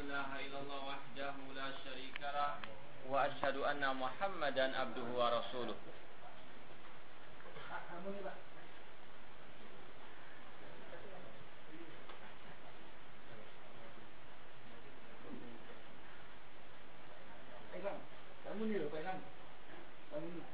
إله إلا الله وحده لا شريك له وأشهد أن محمدا عبده ورسوله. Kamu Pak Kamu nih.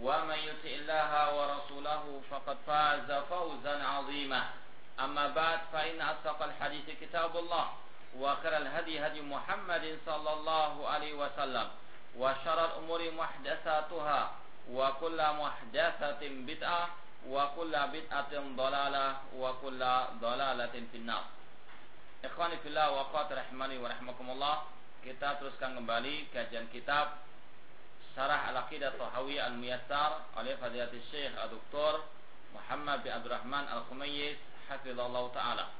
ومن يطع الله ورسوله فقد فاز فوزا عظيما أما بعد فإن أصدق الحديث كتاب الله وخير الهدي هدي محمد صلى الله عليه وسلم وشر الأمور محدثاتها وكل محدثة بدعة wa kulla bid'atin dalalah wa kulla dalalatin finnar. Ikhwani fillah wa qat rahimani wa rahmakumullah. Kita teruskan kembali kajian kitab Syarah Al-Aqidah Tahawiyah Al-Muyassar oleh Fadilatul Syekh Dr. Muhammad bin Abdurrahman Al-Khumayyis hafizallahu taala.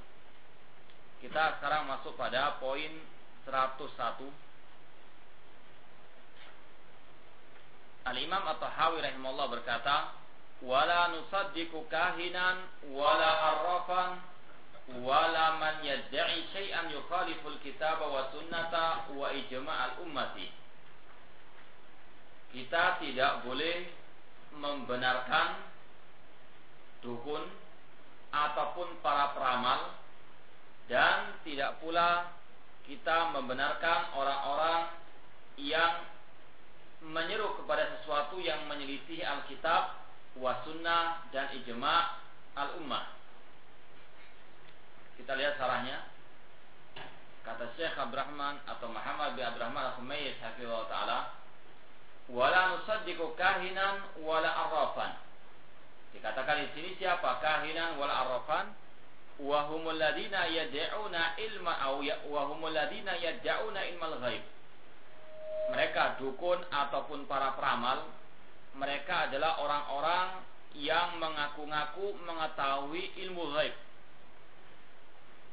Kita sekarang masuk pada poin 101 Al-Imam At-Tahawi rahimahullah berkata, wala nusaddiqu kahinan wala arrafan wala man yad'i syai'an yukhaliful kitaba wa sunnata wa ijma'al ummati kita tidak boleh membenarkan dukun ataupun para peramal dan tidak pula kita membenarkan orang-orang yang menyeru kepada sesuatu yang menyelisih Alkitab wa sunnah dan ijma' al ummah. Kita lihat sarahnya. Kata Syekh Abdurrahman atau Muhammad bin Abdurrahman Al-Khumayyis hafizahullah taala, "Wala nusaddiqu kahinan wala arrafan." Dikatakan di sini siapa kahinan wala arrafan? Wa humul ladina yad'una ilma aw ya, wa humul ladina yad'una ilmal ghaib. Mereka dukun ataupun para peramal mereka adalah orang-orang yang mengaku-ngaku mengetahui ilmu ghaib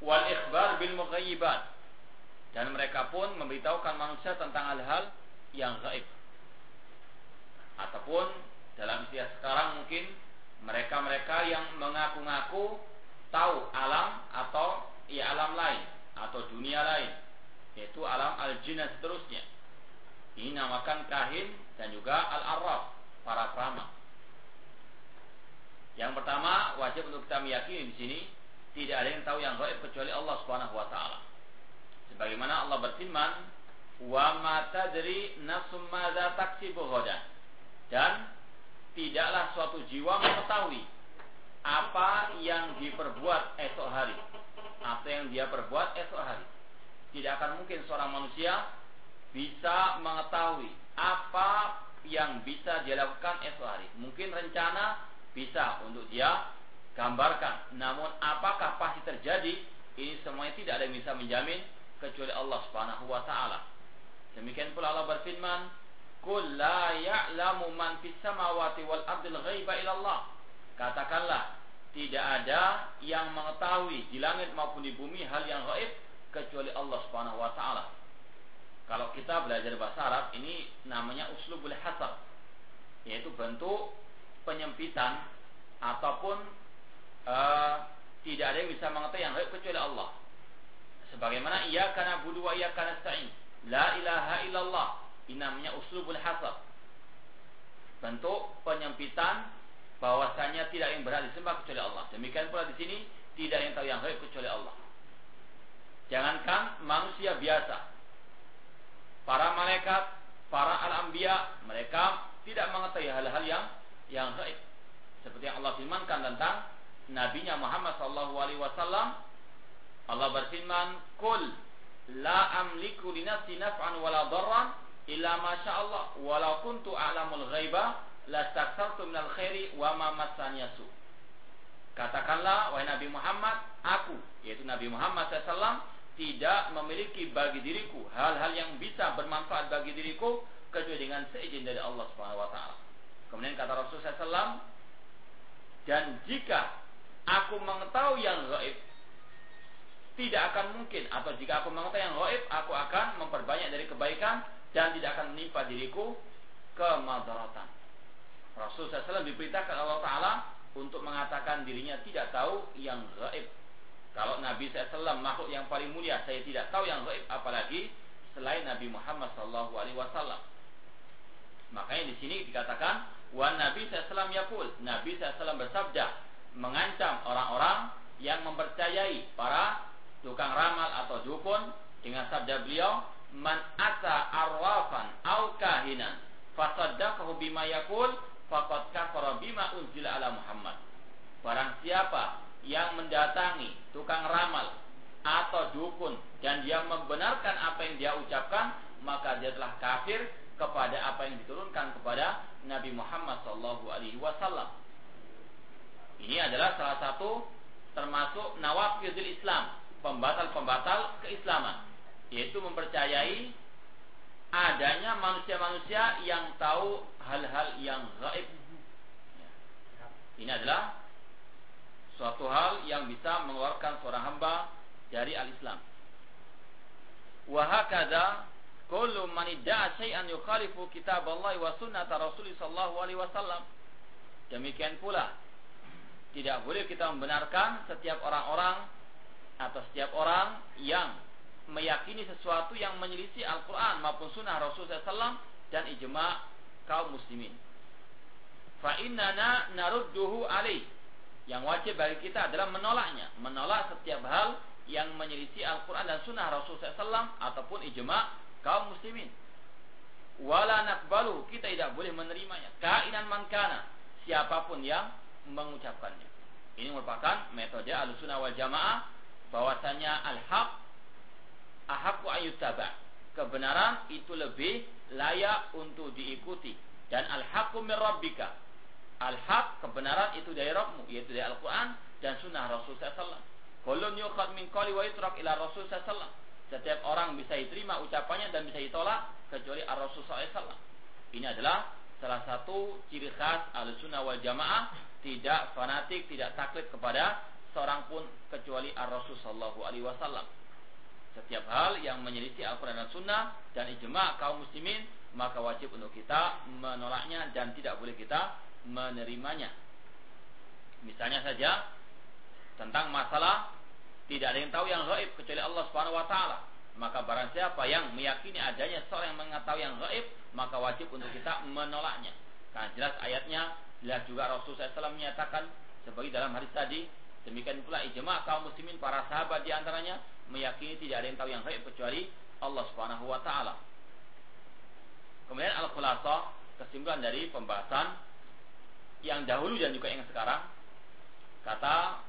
wal ikhbar bil mughayyibat dan mereka pun memberitahukan manusia tentang hal-hal yang gaib ataupun dalam istilah sekarang mungkin mereka-mereka yang mengaku-ngaku tahu alam atau ya alam lain atau dunia lain yaitu alam al-jin dan seterusnya ini namakan kahin dan juga al-arraf para peramal. Yang pertama, wajib untuk kita meyakini di sini tidak ada yang tahu yang gaib kecuali Allah Subhanahu wa taala. Sebagaimana Allah berfirman, "Wa ma tadri nafsum madza taksibu ghadan." Dan tidaklah suatu jiwa mengetahui apa yang diperbuat esok hari apa yang dia perbuat esok hari. Tidak akan mungkin seorang manusia bisa mengetahui apa yang bisa dia lakukan esok hari. Mungkin rencana bisa untuk dia gambarkan. Namun apakah pasti terjadi? Ini semuanya tidak ada yang bisa menjamin kecuali Allah Subhanahu wa taala. Demikian pula Allah berfirman, "Qul la ya'lamu man fis samawati wal ardil ghaiba illallah." Katakanlah, tidak ada yang mengetahui di langit maupun di bumi hal yang gaib kecuali Allah Subhanahu wa taala. Kalau kita belajar bahasa Arab ini namanya uslubul hasab yaitu bentuk penyempitan ataupun uh, tidak ada yang bisa mengetahui yang gaib kecuali Allah. Sebagaimana ia karena budu wa ia karena sa'in. La ilaha illallah. Ini namanya uslubul hasab. Bentuk penyempitan bahwasanya tidak yang berhak disembah kecuali Allah. Demikian pula di sini tidak yang tahu yang gaib kecuali Allah. Jangankan manusia biasa. Para malaikat, para al-anbiya, mereka tidak mengetahui hal-hal yang yang gaib. Seperti yang Allah firmankan tentang nabinya Muhammad wasallam Allah berfirman, "Qul la amliku li nafsi naf'an wala illa ma Allah walau kuntu a'lamul ghaiba lastaksartu minal khairi wa ma massani Katakanlah wahai Nabi Muhammad, aku yaitu Nabi Muhammad SAW tidak memiliki bagi diriku hal-hal yang bisa bermanfaat bagi diriku kecuali dengan seizin dari Allah Subhanahu wa taala. Kemudian kata Rasulullah SAW, dan jika aku mengetahui yang gaib, tidak akan mungkin atau jika aku mengetahui yang gaib, aku akan memperbanyak dari kebaikan dan tidak akan menimpa diriku kemadaratan. Rasulullah SAW diperintahkan Allah Taala untuk mengatakan dirinya tidak tahu yang gaib kalau Nabi SAW makhluk yang paling mulia, saya tidak tahu yang gaib, apalagi selain Nabi Muhammad SAW. Makanya di sini dikatakan, Wan Nabi SAW yakul, Nabi SAW bersabda, mengancam orang-orang yang mempercayai para tukang ramal atau dukun dengan sabda beliau, Man ata arwafan au kahinan, fasaddaqahu bima yakul, faqad kafara bima unzila ala Muhammad. Barang siapa yang mendatangi tukang ramal atau dukun dan dia membenarkan apa yang dia ucapkan maka dia telah kafir kepada apa yang diturunkan kepada Nabi Muhammad SAW. Alaihi Wasallam. Ini adalah salah satu termasuk nawafidul Islam, pembatal-pembatal keislaman, yaitu mempercayai adanya manusia-manusia yang tahu hal-hal yang gaib. Ini adalah suatu hal yang bisa mengeluarkan seorang hamba dari al-Islam. Wa hakadha kullu man idda'a yukhalifu kitab Allah wa sunnah Rasul sallallahu alaihi wasallam. Demikian pula tidak boleh kita membenarkan setiap orang-orang atau setiap orang yang meyakini sesuatu yang menyelisih Al-Quran maupun Sunnah Rasul SAW dan ijma kaum muslimin. Fa innana narudduhu alaih yang wajib bagi kita adalah menolaknya, menolak setiap hal yang menyelisih Al-Quran dan Sunnah Rasulullah SAW ataupun ijma kaum muslimin. Wala nakbalu kita tidak boleh menerimanya. Kainan mankana siapa pun yang mengucapkannya. Ini merupakan metode al-sunnah wal jamaah bahwasanya al-haq ahaku ayutaba. Kebenaran itu lebih layak untuk diikuti dan al-haqqu min rabbika Al-haq, kebenaran itu dari Rabbmu, yaitu dari Al-Quran dan sunnah Rasul SAW. Kulun yukhad min qali wa yutrak ila Rasul SAW. Setiap orang bisa diterima ucapannya dan bisa ditolak kecuali Ar-Rasul SAW. Ini adalah salah satu ciri khas al-sunnah wal jamaah tidak fanatik, tidak taklid kepada seorang pun kecuali Ar-Rasul Sallallahu Alaihi Wasallam. Setiap hal yang menyelisih Al-Quran dan Sunnah dan ijma kaum muslimin maka wajib untuk kita menolaknya dan tidak boleh kita menerimanya. Misalnya saja tentang masalah tidak ada yang tahu yang gaib kecuali Allah Subhanahu wa taala. Maka barang siapa yang meyakini adanya seorang yang mengetahui yang gaib, maka wajib untuk kita menolaknya. Karena jelas ayatnya, jelas juga Rasulullah SAW menyatakan sebagai dalam hadis tadi, demikian pula ijma kaum muslimin para sahabat di antaranya meyakini tidak ada yang tahu yang gaib kecuali Allah Subhanahu wa taala. Kemudian al-khulasah kesimpulan dari pembahasan yang dahulu dan juga yang sekarang. Kata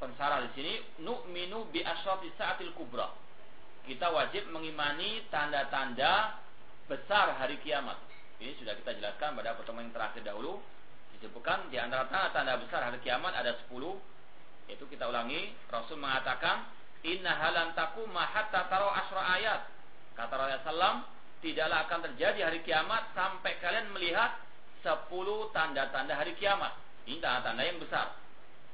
pensarah di sini nu'minu bi asyrati sa'atil kubra. Kita wajib mengimani tanda-tanda besar hari kiamat. Ini sudah kita jelaskan pada pertemuan yang terakhir dahulu. Disebutkan di antara tanda-tanda besar hari kiamat ada 10 itu kita ulangi. Rasul mengatakan inna halan takuma hatta taro asra ayat kata Rasulullah tidaklah akan terjadi hari kiamat sampai kalian melihat sepuluh tanda-tanda hari kiamat. Ini tanda-tanda yang besar.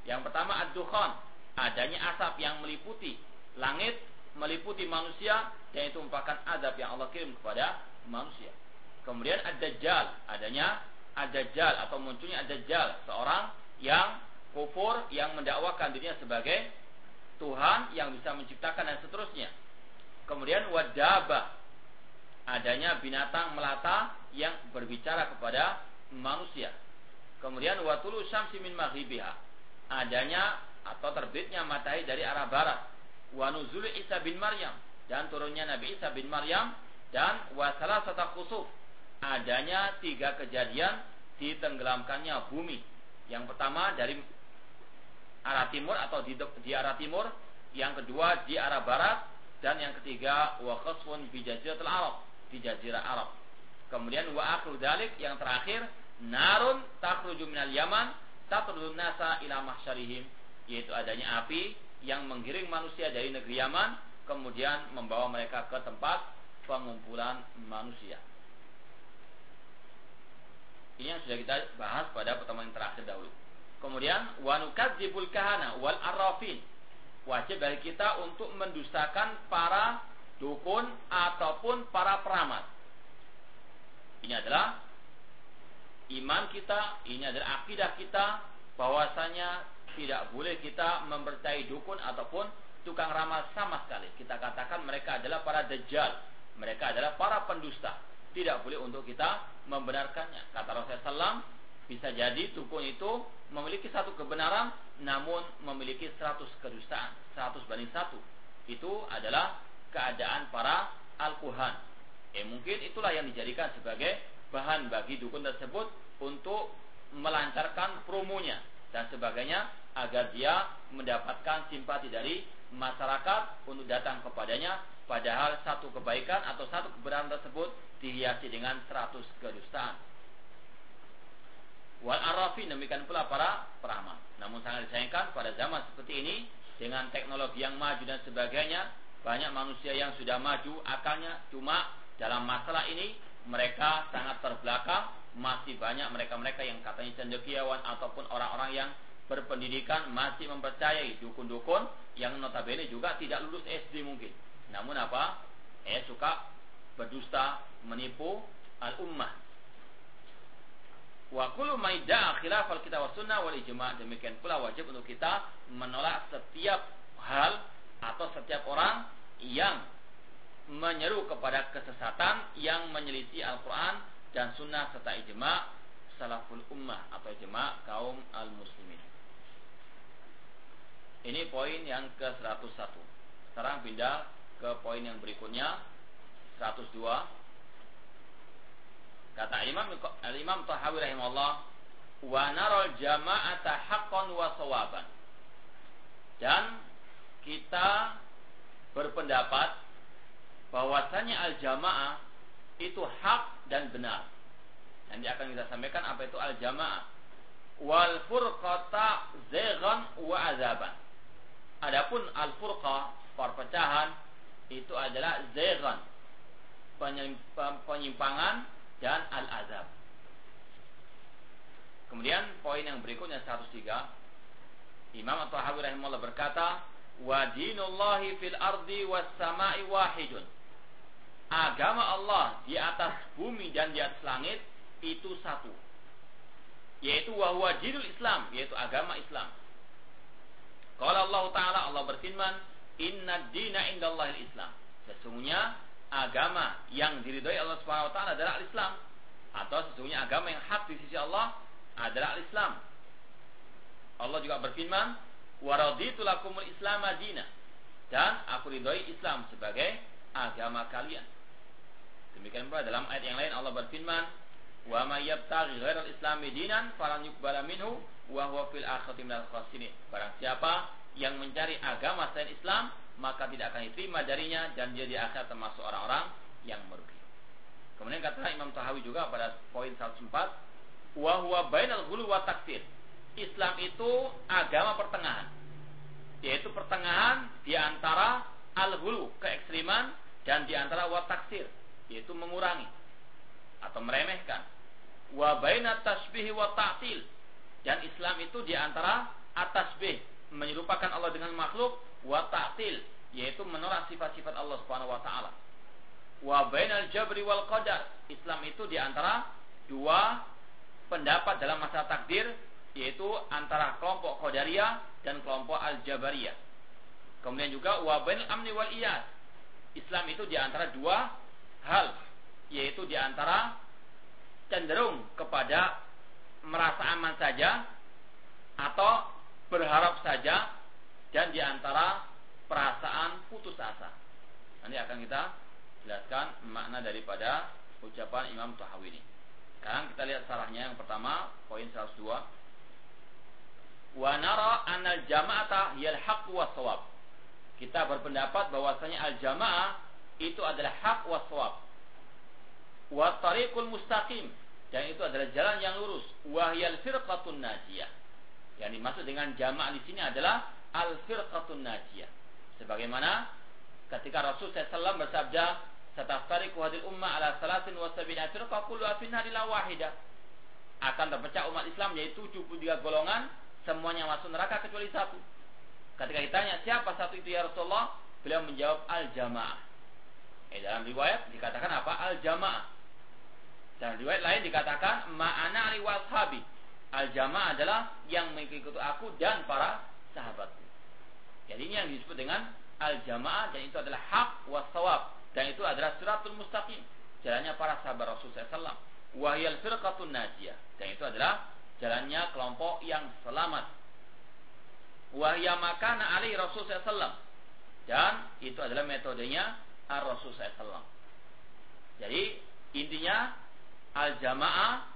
Yang pertama ad-dukhan, adanya asap yang meliputi langit meliputi manusia dan itu merupakan adab yang Allah kirim kepada manusia. Kemudian ad-dajjal, adanya ad-dajjal atau munculnya ad-dajjal, seorang yang kufur yang mendakwakan dirinya sebagai Tuhan yang bisa menciptakan dan seterusnya. Kemudian wadaba, adanya binatang melata yang berbicara kepada manusia. Kemudian watulu syamsi min maghribiha, adanya atau terbitnya matahari dari arah barat. Wa nuzul Isa bin Maryam dan turunnya Nabi Isa bin Maryam dan wasalah sata khusuf adanya tiga kejadian ditenggelamkannya bumi. Yang pertama dari arah timur atau di, di arah timur, yang kedua di arah barat, dan yang ketiga wa khasfun bi Arab, di jazirah Arab. Kemudian wa dalik yang terakhir narun takhruju minal Yaman tatrudun nasa ila mahsyarihim yaitu adanya api yang menggiring manusia dari negeri Yaman kemudian membawa mereka ke tempat pengumpulan manusia. Ini yang sudah kita bahas pada pertemuan terakhir dahulu. Kemudian wanukadzibul kahana wal arrafin. Wajib bagi kita untuk mendustakan para dukun ataupun para peramat. Ini adalah iman kita, ini adalah akidah kita bahwasanya tidak boleh kita mempercayai dukun ataupun tukang ramal sama sekali. Kita katakan mereka adalah para dajjal, mereka adalah para pendusta. Tidak boleh untuk kita membenarkannya. Kata Rasulullah SAW, bisa jadi dukun itu memiliki satu kebenaran namun memiliki seratus kedustaan, seratus banding satu. Itu adalah keadaan para al-kuhan. Eh mungkin itulah yang dijadikan sebagai bahan bagi dukun tersebut untuk melancarkan promonya dan sebagainya agar dia mendapatkan simpati dari masyarakat untuk datang kepadanya padahal satu kebaikan atau satu kebenaran tersebut dihiasi dengan seratus kedustaan. Wal arafi demikian pula para peramal. Namun sangat disayangkan pada zaman seperti ini dengan teknologi yang maju dan sebagainya banyak manusia yang sudah maju akalnya cuma dalam masalah ini mereka sangat terbelakang masih banyak mereka-mereka yang katanya cendekiawan ataupun orang-orang yang berpendidikan masih mempercayai dukun-dukun yang notabene juga tidak lulus SD mungkin. Namun apa? Eh suka berdusta, menipu al-ummah Wa kullu ma idda'a khilafal kitab sunnah wal ijma' demikian pula wajib untuk kita menolak setiap hal atau setiap orang yang menyeru kepada kesesatan yang menyelisih Al-Qur'an dan sunnah serta ijma' salaful ummah atau ijma' kaum al-muslimin. Ini poin yang ke-101. Sekarang pindah ke poin yang berikutnya 102 Kata Imam Al-Imam Tahawi rahimahullah, "Wa naral jama'ata haqqan wa sawaban." Dan kita berpendapat bahwasanya al-jamaah itu hak dan benar. Nanti akan kita sampaikan apa itu al-jamaah. Wal furqata zaghan wa azaban. Adapun al-furqah, perpecahan itu adalah zaghan, penyimpangan dan al-azab. Kemudian poin yang berikutnya 103 Imam At-Tahawi rahimahullah berkata wa dinullahi fil ardi was sama'i wahidun. Agama Allah di atas bumi dan di atas langit itu satu. Yaitu wa huwa dinul Islam, yaitu agama Islam. Kalau Allah Ta'ala Allah berfirman, "Inna dina indallahil Islam." Sesungguhnya agama yang diridhoi Allah Subhanahu wa taala adalah Islam atau sesungguhnya agama yang hak di sisi Allah adalah Islam. Allah juga berfirman, "Wa raditu lakumul Islam madina." Dan aku ridhoi Islam sebagai agama kalian. Demikian pula dalam ayat yang lain Allah berfirman, "Wa may yabtaghi ghairal islami dinan falan yuqbala minhu wa huwa fil akhirati minal khasirin." Barang siapa yang mencari agama selain Islam, maka tidak akan diterima darinya dan dia di akhir termasuk orang-orang yang merugi. Kemudian kata Imam Tahawi juga pada poin 104, wa huwa bainal ghulu wa takfir. Islam itu agama pertengahan. Yaitu pertengahan di antara al-ghulu, keekstriman dan di antara wa taksir, yaitu mengurangi atau meremehkan. Wa bainat tasbih wa ta'til. Dan Islam itu di antara atasbih, menyerupakan Allah dengan makhluk wa ta'til yaitu menolak sifat-sifat Allah Subhanahu wa taala. Wa bainal jabri wal qadar. Islam itu di antara dua pendapat dalam masalah takdir yaitu antara kelompok Qadariyah dan kelompok Al-Jabariyah. Kemudian juga wa bainal amni wal iyas. Islam itu di antara dua hal yaitu di antara cenderung kepada merasa aman saja atau berharap saja dan di antara perasaan putus asa. Nanti akan kita jelaskan makna daripada ucapan Imam Tahawi ini. Sekarang kita lihat salahnya yang pertama, poin 102. Wa nara anal jama'ata hiyal haq wa sawab. Kita berpendapat bahwasanya al jamaah itu adalah hak wa sawab. Wa mustaqim dan itu adalah jalan yang lurus. Wahyal firqatun najiyah. Yang dimaksud dengan jamaah di sini adalah al firqatun najiyah. Sebagaimana ketika Rasul SAW bersabda, "Sataftariqu hadil umma ala salatin wa sabina firqa kullu afinna wahida." Akan terpecah umat Islam yaitu 73 golongan, semuanya masuk neraka kecuali satu. Ketika ditanya siapa satu itu ya Rasulullah, beliau menjawab al-jamaah. Eh, dalam riwayat dikatakan apa? Al-jamaah. Dan riwayat lain dikatakan ma'ana ali washabi. Al-jamaah adalah yang mengikuti aku dan para sahabatku. Jadi ini yang disebut dengan al-jamaah dan itu adalah hak wasawab dan itu adalah suratul mustaqim jalannya para sahabat Rasul SAW wahyal firqatun najiyah. Dan itu adalah jalannya kelompok yang selamat. Wahya makana ali Rasul SAW dan itu adalah metodenya ar Rasul SAW jadi intinya al-jamaah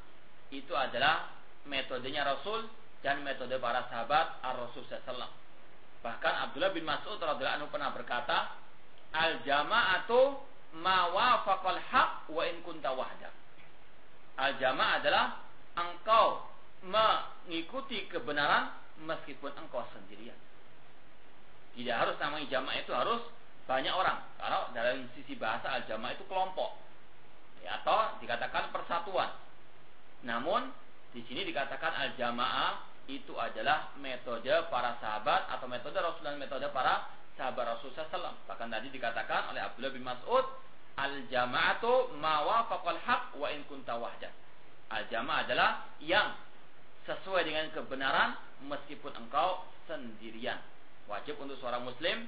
itu adalah metodenya Rasul dan metode para sahabat ar Rasul SAW Bahkan Abdullah bin Mas'ud radhiyallahu anhu pernah berkata, "Al jama'atu ma wafaqal haq wa in kunta wahda." Al jama'ah adalah engkau mengikuti kebenaran meskipun engkau sendirian. Tidak harus namanya jamaah itu harus banyak orang. Kalau dalam sisi bahasa al jamaah itu kelompok. Ya, atau dikatakan persatuan. Namun di sini dikatakan al jamaah itu adalah metode para sahabat atau metode Rasul dan metode para sahabat Rasulullah SAW. Bahkan tadi dikatakan oleh Abdullah bin Mas'ud, al jama'atu mawafaqal haq wa in kunta wahda. Al jamaah adalah yang sesuai dengan kebenaran meskipun engkau sendirian. Wajib untuk seorang muslim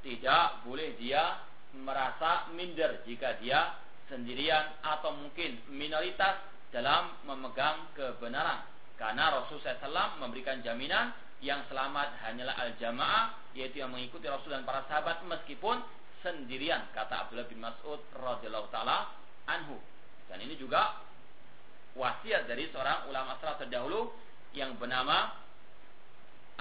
tidak boleh dia merasa minder jika dia sendirian atau mungkin minoritas dalam memegang kebenaran karena Rasul SAW memberikan jaminan yang selamat hanyalah al-jamaah yaitu yang mengikuti Rasul dan para sahabat meskipun sendirian kata Abdullah bin Mas'ud radhiyallahu taala anhu. Dan ini juga wasiat dari seorang ulama salaf terdahulu yang bernama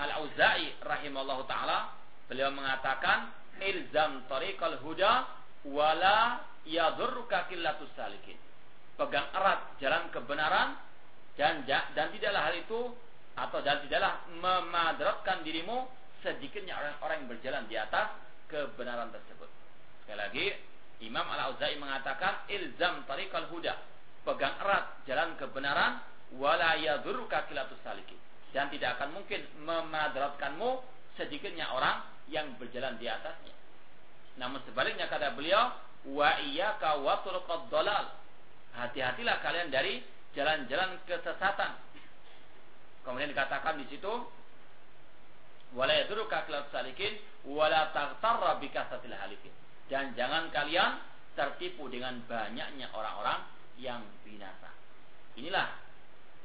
Al-Auza'i rahimallahu taala. Beliau mengatakan ilzam tariqal huda wala yadurruka salikin. Pegang erat jalan kebenaran dan dan tidaklah hal itu atau dan tidaklah memadaratkan dirimu sedikitnya orang-orang yang berjalan di atas kebenaran tersebut. Sekali lagi, Imam Al-Auza'i mengatakan ilzam tariqal huda. Pegang erat jalan kebenaran wala yadurruka kilatus salikin. Dan tidak akan mungkin memadaratkanmu sedikitnya orang yang berjalan di atasnya. Namun sebaliknya kata beliau, wa iyyaka dalal. Hati-hatilah kalian dari jalan-jalan kesesatan. Kemudian dikatakan di situ wala kalat salikin wala taghtarra bikasatil halikin. Dan jangan kalian tertipu dengan banyaknya orang-orang yang binasa. Inilah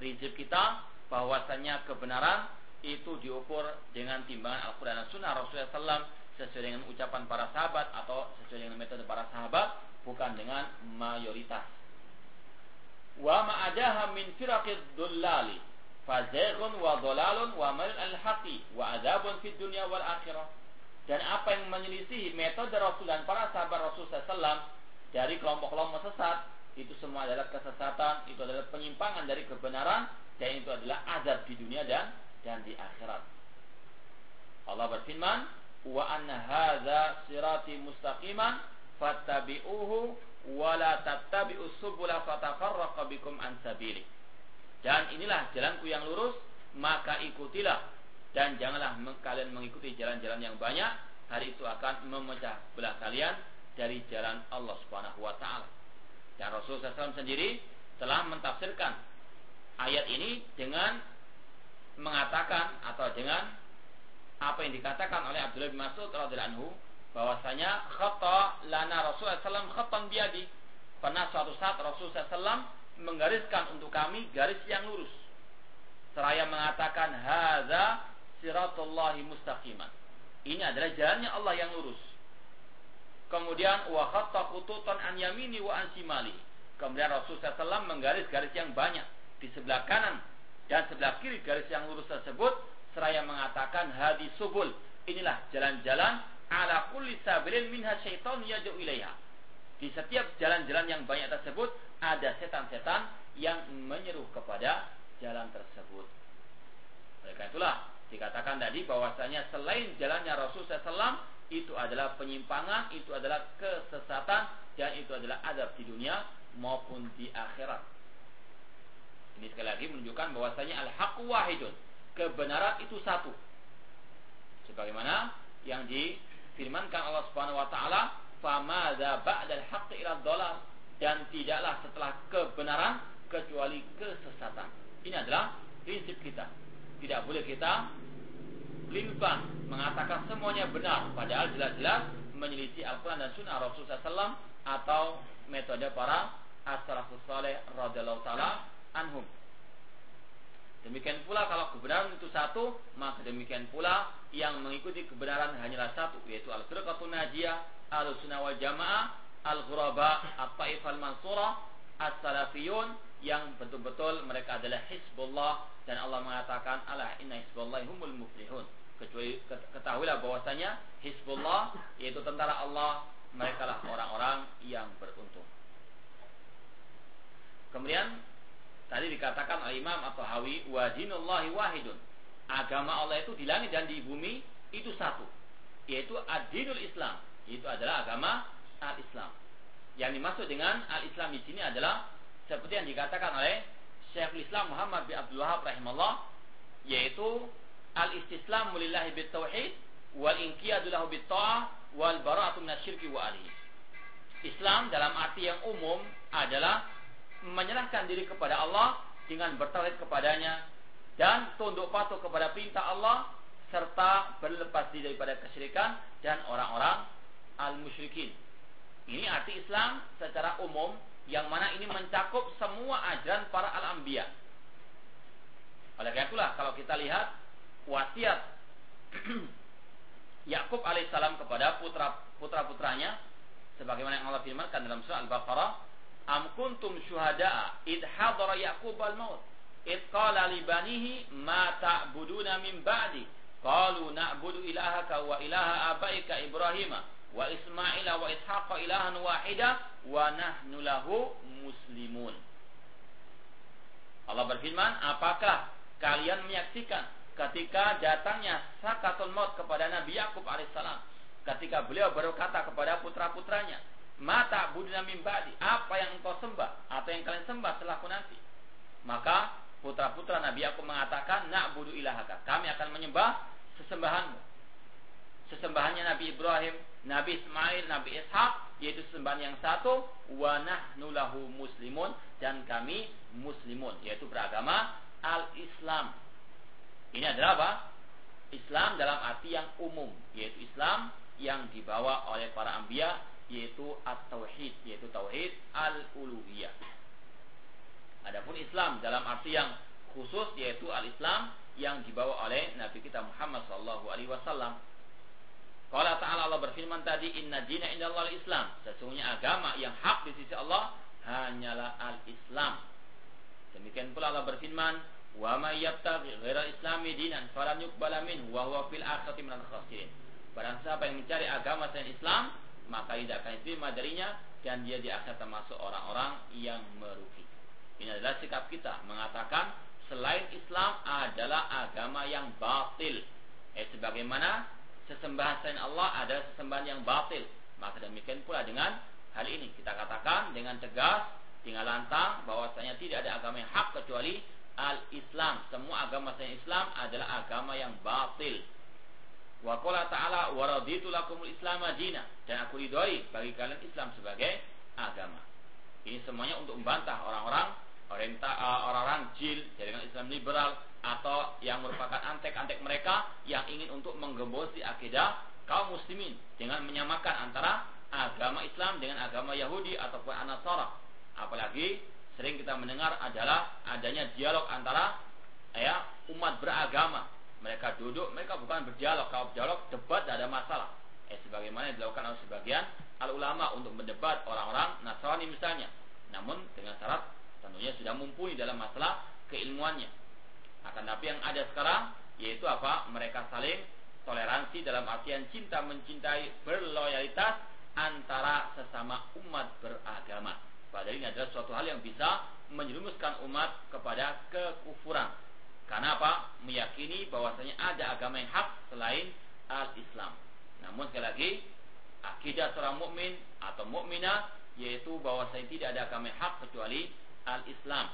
prinsip kita bahwasanya kebenaran itu diukur dengan timbangan Al-Quran dan Sunnah Rasulullah SAW sesuai dengan ucapan para sahabat atau sesuai dengan metode para sahabat bukan dengan mayoritas wa ma'adaha min firaqid dullali. Fazaighun wa dhalalun wa mal al-haqi wa adabun fid dunya wal akhirah. Dan apa yang menyelisihi metode Rasul dan para sahabat Rasul SAW dari kelompok-kelompok sesat itu semua adalah kesesatan itu adalah penyimpangan dari kebenaran dan itu adalah azab di dunia dan dan di akhirat. Allah berfirman wa anna hadza sirati mustaqiman fattabi'uhu wala fatafarraqa. Dan inilah jalanku yang lurus, maka ikutilah dan janganlah kalian mengikuti jalan-jalan yang banyak hari itu akan memecah belah kalian dari jalan Allah Subhanahu wa taala. Dan Rasulullah SAW sendiri telah mentafsirkan ayat ini dengan mengatakan atau dengan apa yang dikatakan oleh Abdullah bin Mas'ud radhiyallahu anhu bahwasanya khata lana Rasulullah SAW khatan biadi. Pernah suatu saat Rasulullah SAW menggariskan untuk kami garis yang lurus. Seraya mengatakan haza siratullahi mustaqiman. Ini adalah jalannya Allah yang lurus. Kemudian wa khatta khututan an yamini wa an simali. Kemudian Rasulullah SAW menggaris garis yang banyak di sebelah kanan dan sebelah kiri garis yang lurus tersebut seraya mengatakan hadis subul. Inilah jalan-jalan ala kulli sabilin minha syaitan yad'u ilaiha. Di setiap jalan-jalan yang banyak tersebut ada setan-setan yang menyeru kepada jalan tersebut. Oleh karena itulah dikatakan tadi bahwasanya selain jalannya Rasulullah SAW itu adalah penyimpangan, itu adalah kesesatan dan itu adalah adab di dunia maupun di akhirat. Ini sekali lagi menunjukkan bahwasanya al-haqqu wahidun. Kebenaran itu satu. Sebagaimana yang difirmankan Allah Subhanahu wa taala famadza ba'dal haqqi ila dhalal dan tidaklah setelah kebenaran kecuali kesesatan. Ini adalah prinsip kita. Tidak boleh kita limpah mengatakan semuanya benar padahal jelas-jelas menyelisih Al-Quran dan Sunnah Rasulullah SAW atau metode para as-salafus saleh radhiyallahu taala anhum. Demikian pula kalau kebenaran itu satu, maka demikian pula yang mengikuti kebenaran hanyalah satu, yaitu al-firqatun najiyah al-sunnah wal jamaah, al-ghuraba, at-taif al-mansura, as-salafiyun yang betul-betul mereka adalah Hizbullah dan Allah mengatakan ala inna Hizbullah humul muflihun. Kecuali ketahuilah bahwasanya Hizbullah yaitu tentara Allah, mereka lah orang-orang yang beruntung. Kemudian tadi dikatakan oleh Imam atau Hawi wa dinullahi wahidun. Agama Allah itu di langit dan di bumi itu satu, yaitu ad-dinul Islam itu adalah agama al-Islam. Yang dimaksud dengan al-Islam di sini adalah seperti yang dikatakan oleh Syekhul Islam Muhammad bin Abdul Wahab rahimahullah yaitu al-istislam lillahi bit wal inqiyadu lahu bit wal bara'atu minasyirki wa. Islam dalam arti yang umum adalah menyerahkan diri kepada Allah dengan bertauhid kepadanya dan tunduk patuh kepada perintah Allah serta berlepas diri daripada kesyirikan dan orang-orang al-musyrikin. Ini arti Islam secara umum yang mana ini mencakup semua ajaran para al-anbiya. Oleh karena itulah kalau kita lihat wasiat Yakub alaihissalam kepada putra putra putranya sebagaimana yang Allah firmankan dalam surah Al-Baqarah am kuntum syuhada'a id hadara Yaqub al-maut id qala li banihi ma ta'buduna min ba'di? Qalu na'budu ilahaka wa ilaha abaika Ibrahima wa Ismail wa Ishaq ilahan wahida wa nahnu lahu muslimun. Allah berfirman, apakah kalian menyaksikan ketika datangnya sakatul maut kepada Nabi Yakub alaihissalam? Ketika beliau berkata kepada putra-putranya mata budina ba'di? Apa yang engkau sembah atau yang kalian sembah setelahku nanti maka putra-putra Nabi Yakub mengatakan nak budu ilahaka kami akan menyembah sesembahanmu sesembahannya Nabi Ibrahim, Nabi Ismail, Nabi Ishak yaitu sesembahan yang satu wa nahnu lahu muslimun dan kami muslimun yaitu beragama al-Islam. Ini adalah apa? Islam dalam arti yang umum yaitu Islam yang dibawa oleh para anbiya yaitu at-tauhid yaitu tauhid al-uluhiyah. Adapun Islam dalam arti yang khusus yaitu al-Islam yang dibawa oleh Nabi kita Muhammad sallallahu alaihi wasallam. Kalau Ta'ala Allah berfirman tadi Inna dina Allah Islam Sesungguhnya agama yang hak di sisi Allah Hanyalah al-Islam. Demikian pula Allah berfirman Wa ma yabtaghi ghaira islami dinan Falan yukbala min Wa huwa fil akhirati minal khasirin. Barang siapa yang mencari agama selain Islam Maka tidak akan diterima darinya Dan dia di akhir termasuk orang-orang yang merugi Ini adalah sikap kita Mengatakan selain Islam adalah agama yang batil Eh sebagaimana sesembahan selain Allah ada sesembahan yang batil. Maka demikian pula dengan hal ini kita katakan dengan tegas, tinggal lantang bahwasanya tidak ada agama yang hak kecuali al-Islam. Semua agama selain Islam adalah agama yang batil. Wa qala ta'ala wa raditu lakumul Islam madina dan aku ridhoi bagi kalian Islam sebagai agama. Ini semuanya untuk membantah orang-orang orang-orang jil jaringan Islam liberal atau yang merupakan antek-antek mereka yang ingin untuk menggembosi akidah kaum muslimin dengan menyamakan antara agama Islam dengan agama Yahudi ataupun Anasara. Apalagi sering kita mendengar adalah adanya dialog antara ya umat beragama. Mereka duduk, mereka bukan berdialog. Kalau berdialog, debat tidak ada masalah. Eh, sebagaimana dilakukan oleh sebagian al ulama untuk mendebat orang-orang Nasrani misalnya. Namun dengan syarat tentunya sudah mumpuni dalam masalah keilmuannya. Akan tapi yang ada sekarang yaitu apa? Mereka saling toleransi dalam artian cinta mencintai berloyalitas antara sesama umat beragama. Padahal ini adalah suatu hal yang bisa menjerumuskan umat kepada kekufuran. Karena apa? Meyakini bahwasanya ada agama yang hak selain al-Islam. Namun sekali lagi, akidah seorang mukmin atau mukminah yaitu bahwasanya tidak ada agama yang hak kecuali al-Islam.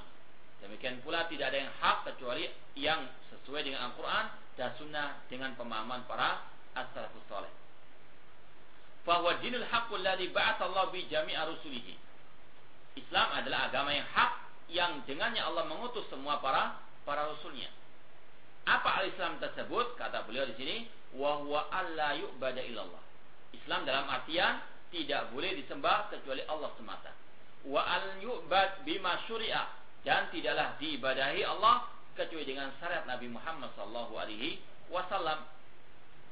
Demikian pula tidak ada yang hak kecuali yang sesuai dengan Al-Quran dan Sunnah dengan pemahaman para as-salafus saleh bahwa dinul haqqul ladzi ba'atsallahu bi jami'a rusulihi. Islam adalah agama yang hak yang dengannya Allah mengutus semua para para rasulnya. Apa al-Islam tersebut? Kata beliau di sini, wa huwa alla yu'bada illallah. Islam dalam artian tidak boleh disembah kecuali Allah semata. Wa al yu'bad bima syuri'a dan tidaklah diibadahi Allah kecuali dengan syariat Nabi Muhammad sallallahu alaihi wasallam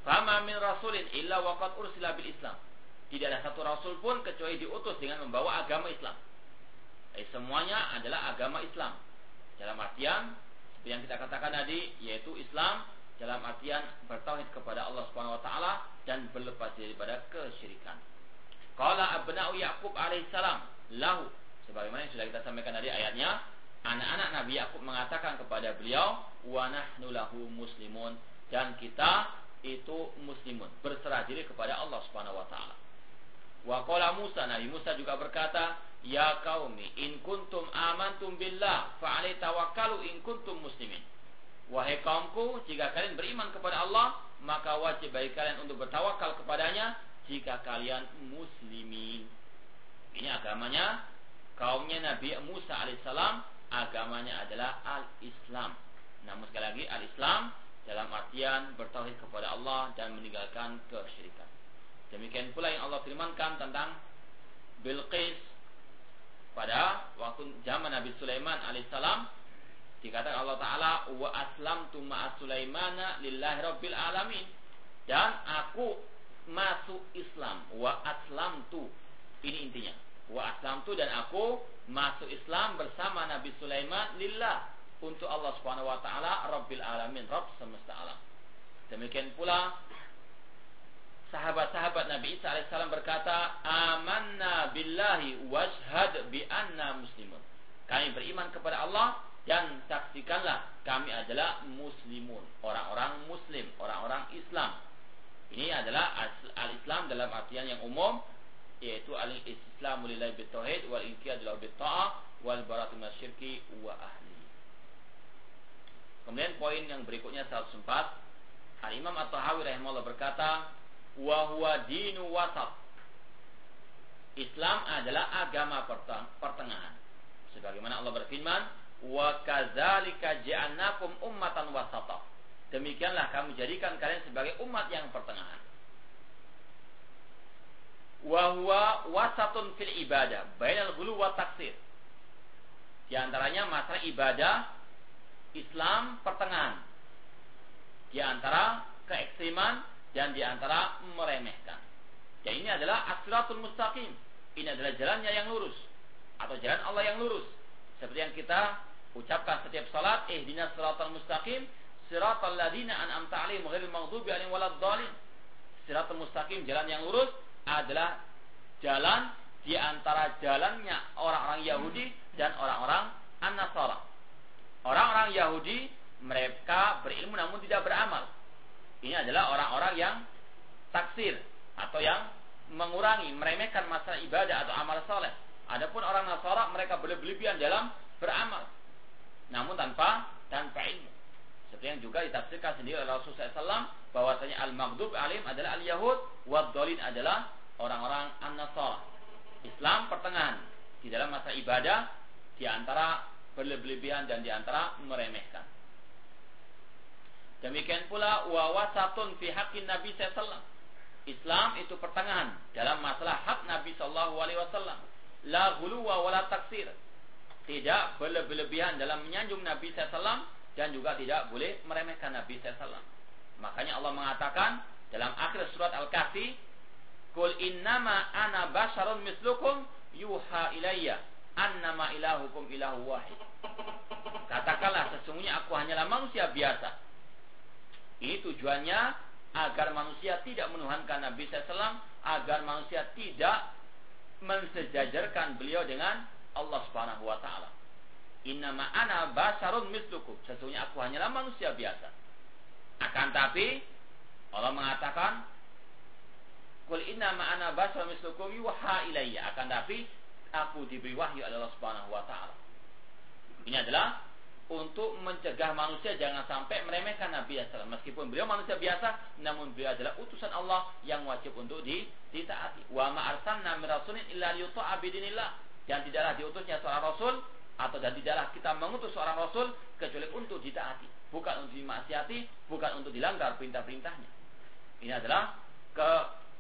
Fama min rasulin illa waqad ursila bil Islam. Tidak ada satu rasul pun kecuali diutus dengan membawa agama Islam. Eh, semuanya adalah agama Islam. Dalam artian yang kita katakan tadi yaitu Islam dalam artian bertauhid kepada Allah Subhanahu wa taala dan berlepas daripada kesyirikan. Qala abna'u Yaqub alaihissalam lahu sebagaimana yang sudah kita sampaikan tadi ayatnya anak-anak Nabi Yakub mengatakan kepada beliau wa nahnu lahu muslimun dan kita itu muslimun, berserah diri kepada Allah Subhanahu wa taala. Wa qala Musa, Nabi Musa juga berkata, "Ya qaumi, in kuntum amantum billah, fa alaihi tawakkalu in kuntum muslimin." Wahai kaumku, jika kalian beriman kepada Allah, maka wajib bagi kalian untuk bertawakal kepadanya jika kalian muslimin. Ini agamanya kaumnya Nabi Musa alaihissalam, agamanya adalah al-Islam. Namun sekali lagi al-Islam dalam artian bertauhid kepada Allah dan meninggalkan kesyirikan. Demikian pula yang Allah firmankan tentang Bilqis pada waktu zaman Nabi Sulaiman alaihissalam dikatakan Allah Taala wa aslamtu ma'a Sulaimana lillahi rabbil alamin dan aku masuk Islam wa aslamtu ini intinya wa aslamtu dan aku masuk Islam bersama Nabi Sulaiman lillah untuk Allah Subhanahu wa taala Rabbil alamin, Rabb semesta alam. Demikian pula sahabat-sahabat Nabi Isa alaihissalam berkata, "Amanna billahi washhad bi anna muslimun." Kami beriman kepada Allah dan saksikanlah kami adalah muslimun, orang-orang muslim, orang-orang Islam. Ini adalah al-Islam dalam artian yang umum yaitu al-islamu lillahi bitauhid wal inqiyadu lahu bitta'ah wal baratu minasyirki wa ahli. Kemudian poin yang berikutnya 104 Al Imam At-Tahawi rahimahullah berkata wa huwa dinu wasat. Islam adalah agama pertengahan. Sebagaimana Allah berfirman wa kadzalika ja'alnakum ummatan wasata. Demikianlah kami jadikan kalian sebagai umat yang pertengahan wa huwa wasatun fil ibadah bainal ghulu wa taksir di antaranya masalah ibadah Islam pertengahan di antara keekstriman dan di antara meremehkan. Dan ini adalah asratul mustaqim. Ini adalah jalannya yang lurus atau jalan Allah yang lurus. Seperti yang kita ucapkan setiap salat, ihdinas siratal mustaqim, siratal ladzina an'amta 'alaihim ghairil maghdubi alaihim waladdallin. Siratal mustaqim jalan yang lurus adalah jalan di antara jalannya orang-orang Yahudi dan orang-orang An-Nasara. Orang-orang Yahudi mereka berilmu namun tidak beramal. Ini adalah orang-orang yang taksir atau yang mengurangi, meremehkan masalah ibadah atau amal soleh. Adapun orang Nasara mereka berlebihan dalam beramal, namun tanpa tanpa ilmu. Seperti yang juga ditafsirkan sendiri oleh Rasulullah SAW bahwasanya al-maghdub alim adalah al-yahud, wad-dolin adalah orang-orang an-nasara. Islam pertengahan di dalam masa ibadah di antara berlebihan dan di antara meremehkan. Demikian pula wawasatun fi haqqin Nabi sallallahu Islam itu pertengahan dalam masalah hak Nabi sallallahu alaihi wasallam. La ghuluwa wala taksir. Tidak berlebihan dalam menyanjung Nabi sallallahu dan juga tidak boleh meremehkan Nabi sallallahu Makanya Allah mengatakan dalam akhir surat Al-Kahfi, "Qul innama ana basharun mislukum yuha ilayya annama ilahukum ilahu wahid." Katakanlah sesungguhnya aku hanyalah manusia biasa ini tujuannya agar manusia tidak menuhankan Nabi SAW, agar manusia tidak mensejajarkan beliau dengan Allah Subhanahu wa taala. Innama ana basarun mislukum. Sesungguhnya aku hanyalah manusia biasa. Akan tapi Allah mengatakan Kul innama ana basarun mislukum yuha ilayya. Akan tapi aku diberi wahyu oleh Allah Subhanahu wa taala. Ini adalah untuk mencegah manusia jangan sampai meremehkan Nabi SAW. Meskipun beliau manusia biasa, namun beliau adalah utusan Allah yang wajib untuk ditaati. Wa ma arsalna min rasulin illa liyuta'a bidinillah. Dan tidaklah diutusnya seorang rasul atau dan tidaklah kita mengutus seorang rasul kecuali untuk ditaati, bukan untuk dimaksiati, bukan untuk dilanggar perintah-perintahnya. Ini adalah ke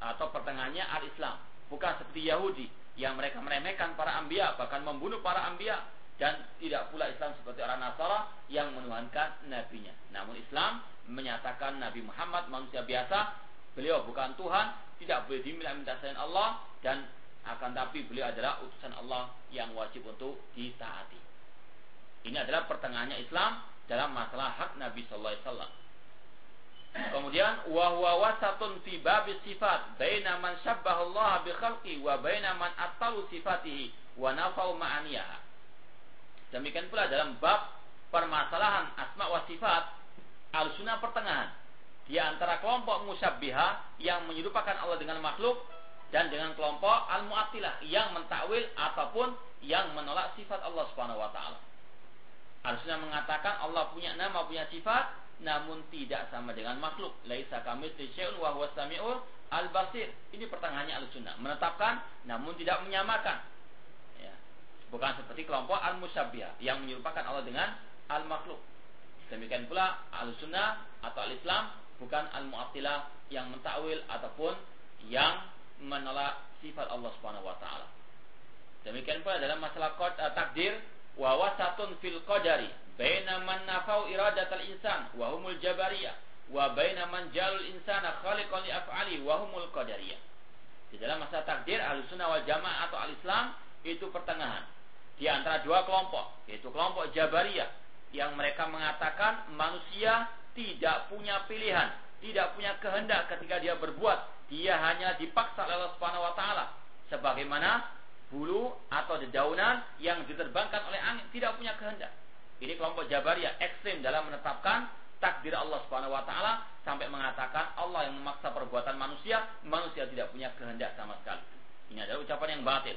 atau pertengahannya al-Islam, bukan seperti Yahudi yang mereka meremehkan para ambia bahkan membunuh para ambia dan tidak pula Islam seperti orang Nasara yang menuhankan nabinya. Namun Islam menyatakan Nabi Muhammad manusia biasa, beliau bukan Tuhan, tidak boleh diminta selain Allah dan akan tapi beliau adalah utusan Allah yang wajib untuk ditaati. Ini adalah pertengahannya Islam dalam masalah hak Nabi sallallahu alaihi wasallam. Kemudian wa huwa wasatun fi babis sifat baina man syabbaha Allah bi khalqi wa baina man attalu sifatihi wa nafau ma'aniyaha. Demikian pula dalam bab permasalahan asma wa sifat al-sunnah pertengahan di antara kelompok musyabbihah yang menyerupakan Allah dengan makhluk dan dengan kelompok al-mu'attilah yang mentakwil ataupun yang menolak sifat Allah Subhanahu wa taala. Al-sunnah mengatakan Allah punya nama, punya sifat namun tidak sama dengan makhluk. Laisa kamitsli syai'un wa huwas samiul al-basir. Ini pertengahannya al-sunnah, menetapkan namun tidak menyamakan. Bukan seperti kelompok al-musyabbih yang menyerupakan Allah dengan al-makhluk. Demikian pula al-sunnah atau al-islam bukan al-mu'attilah yang mentakwil ataupun yang menolak sifat Allah Subhanahu wa taala. Demikian pula dalam masalah uh, takdir wa wasatun fil qadari baina man nafau iradatal insan wa humul jabariyah wa baina man jalul insana khaliqan li af'ali wa humul qadariyah. Di dalam masalah takdir al-sunnah wal jamaah atau al-islam itu pertengahan. Di antara dua kelompok, yaitu kelompok Jabariyah yang mereka mengatakan manusia tidak punya pilihan, tidak punya kehendak ketika dia berbuat, dia hanya dipaksa oleh Allah Subhanahu wa taala. Sebagaimana bulu atau dedaunan yang diterbangkan oleh angin tidak punya kehendak. Ini kelompok Jabariyah ekstrim dalam menetapkan takdir Allah Subhanahu wa taala sampai mengatakan Allah yang memaksa perbuatan manusia, manusia tidak punya kehendak sama sekali. Ini adalah ucapan yang batil.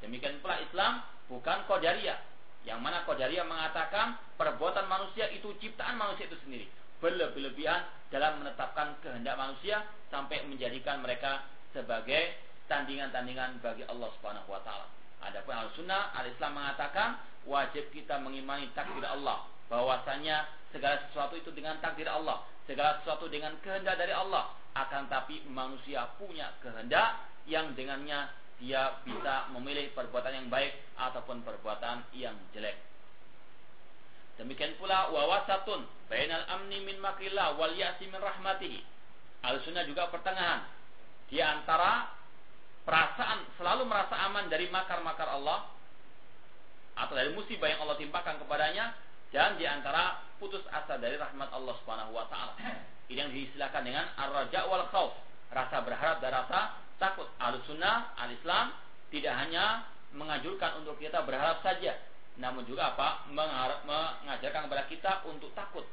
Demikian pula Islam bukan Qadariyah. Yang mana Qadariyah mengatakan perbuatan manusia itu ciptaan manusia itu sendiri. Berlebihan dalam menetapkan kehendak manusia sampai menjadikan mereka sebagai tandingan-tandingan bagi Allah Subhanahu wa taala. Adapun Al-Sunnah, Al-Islam mengatakan wajib kita mengimani takdir Allah, bahwasanya segala sesuatu itu dengan takdir Allah, segala sesuatu dengan kehendak dari Allah. Akan tapi manusia punya kehendak yang dengannya dia bisa memilih perbuatan yang baik ataupun perbuatan yang jelek. Demikian pula wawasatun bainal amni min makillah wal ya'si min rahmatihi. Al-sunnah juga pertengahan di antara perasaan selalu merasa aman dari makar-makar Allah atau dari musibah yang Allah timpakan kepadanya dan di antara putus asa dari rahmat Allah Subhanahu wa taala. Ini yang diistilahkan dengan ar-raja wal khauf, rasa berharap dan rasa takut. Al-Sunnah, Al-Islam tidak hanya mengajurkan untuk kita berharap saja, namun juga apa? Mengharap, mengajarkan kepada kita untuk takut.